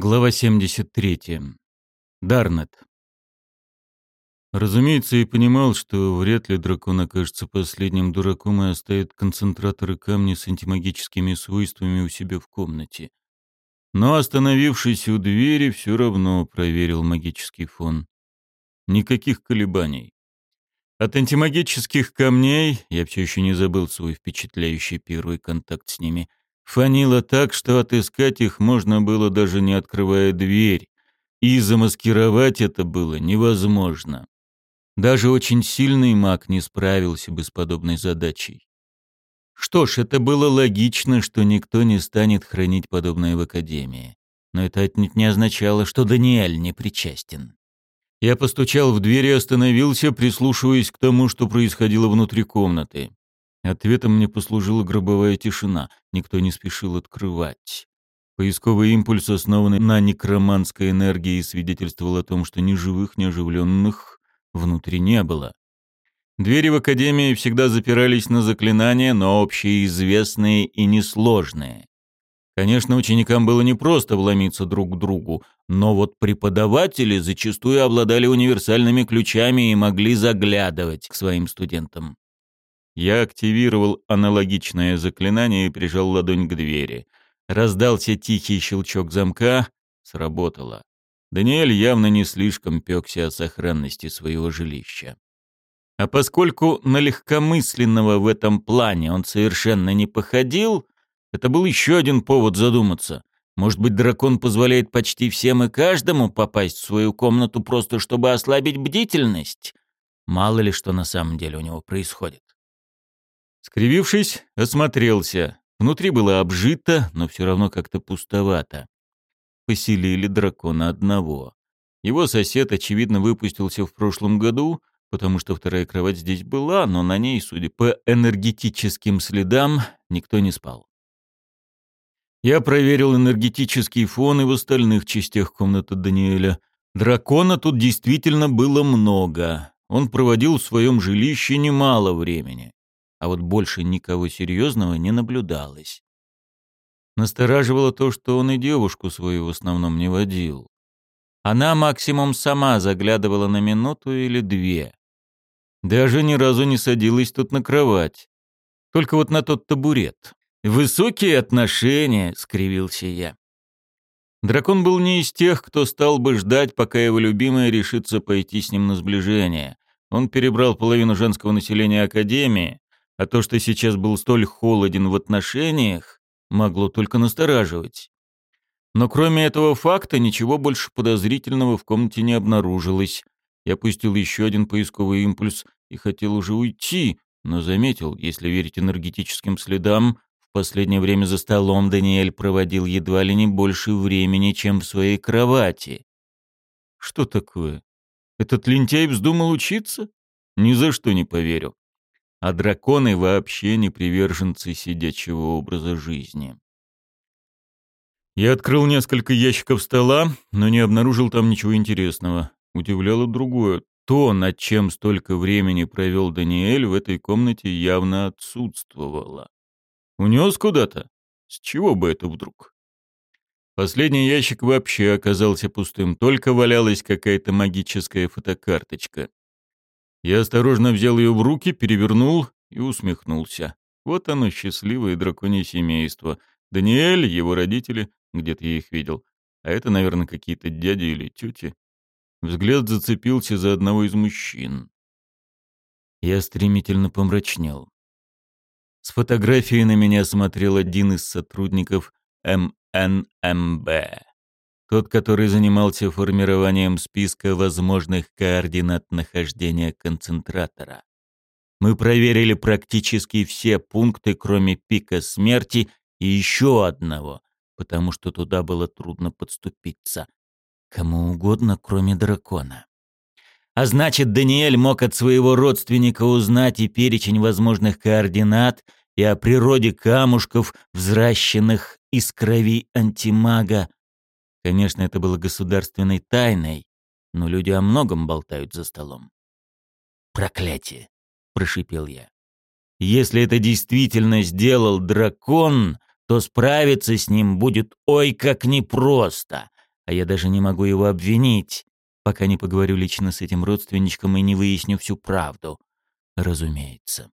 Глава 73. Дарнет. Разумеется, я понимал, что вряд ли дракон окажется последним дураком и оставит концентраторы камня с антимагическими свойствами у себя в комнате. Но, остановившись у двери, все равно проверил магический фон. Никаких колебаний. От антимагических камней, я все еще не забыл свой впечатляющий первый контакт с ними, Фанило так, что отыскать их можно было даже не открывая дверь, и замаскировать это было невозможно. Даже очень сильный маг не справился бы с подобной задачей. Что ж, это было логично, что никто не станет хранить подобное в Академии. Но это отнюдь не означало, что Даниэль не причастен. Я постучал в дверь и остановился, прислушиваясь к тому, что происходило внутри комнаты. Ответом мне послужила гробовая тишина. Никто не спешил открывать. Поисковый импульс, основанный на некроманской энергии, свидетельствовал о том, что ни живых, ни оживленных внутри не было. Двери в Академии всегда запирались на заклинания, но общеизвестные и несложные. Конечно, ученикам было непросто вломиться друг к другу, но вот преподаватели зачастую обладали универсальными ключами и могли заглядывать к своим студентам. Я активировал аналогичное заклинание и прижал ладонь к двери. Раздался тихий щелчок замка. Сработало. Даниэль явно не слишком пёкся о сохранности своего жилища. А поскольку на легкомысленного в этом плане он совершенно не походил, это был еще один повод задуматься. Может быть, дракон позволяет почти всем и каждому попасть в свою комнату просто чтобы ослабить бдительность? Мало ли что на самом деле у него происходит. Скривившись, осмотрелся. Внутри было обжито, но все равно как-то пустовато. Поселили дракона одного. Его сосед, очевидно, выпустился в прошлом году, потому что вторая кровать здесь была, но на ней, судя по энергетическим следам, никто не спал. Я проверил энергетический фон и в остальных частях комнаты Даниэля. Дракона тут действительно было много. Он проводил в своем жилище немало времени а вот больше никого серьезного не наблюдалось. Настораживало то, что он и девушку свою в основном не водил. Она максимум сама заглядывала на минуту или две. Даже ни разу не садилась тут на кровать. Только вот на тот табурет. «Высокие отношения», — скривился я. Дракон был не из тех, кто стал бы ждать, пока его любимая решится пойти с ним на сближение. Он перебрал половину женского населения Академии, а то, что сейчас был столь холоден в отношениях, могло только настораживать. Но кроме этого факта ничего больше подозрительного в комнате не обнаружилось. Я пустил еще один поисковый импульс и хотел уже уйти, но заметил, если верить энергетическим следам, в последнее время за столом Даниэль проводил едва ли не больше времени, чем в своей кровати. Что такое? Этот лентяй вздумал учиться? Ни за что не поверю а драконы вообще не приверженцы сидячего образа жизни. Я открыл несколько ящиков стола, но не обнаружил там ничего интересного. Удивляло другое. То, над чем столько времени провел Даниэль, в этой комнате явно отсутствовало. Унес куда-то? С чего бы это вдруг? Последний ящик вообще оказался пустым, только валялась какая-то магическая фотокарточка. Я осторожно взял ее в руки, перевернул и усмехнулся. Вот оно, счастливое драконье семейство. Даниэль, его родители, где-то я их видел. А это, наверное, какие-то дяди или тети. Взгляд зацепился за одного из мужчин. Я стремительно помрачнел. С фотографией на меня смотрел один из сотрудников МНМБ. Тот, который занимался формированием списка возможных координат нахождения концентратора. Мы проверили практически все пункты, кроме пика смерти и еще одного, потому что туда было трудно подступиться. Кому угодно, кроме дракона. А значит, Даниэль мог от своего родственника узнать и перечень возможных координат, и о природе камушков, взращенных из крови антимага, Конечно, это было государственной тайной, но люди о многом болтают за столом. «Проклятие!» — прошипел я. «Если это действительно сделал дракон, то справиться с ним будет ой как непросто. а я даже не могу его обвинить, пока не поговорю лично с этим родственничком и не выясню всю правду. Разумеется.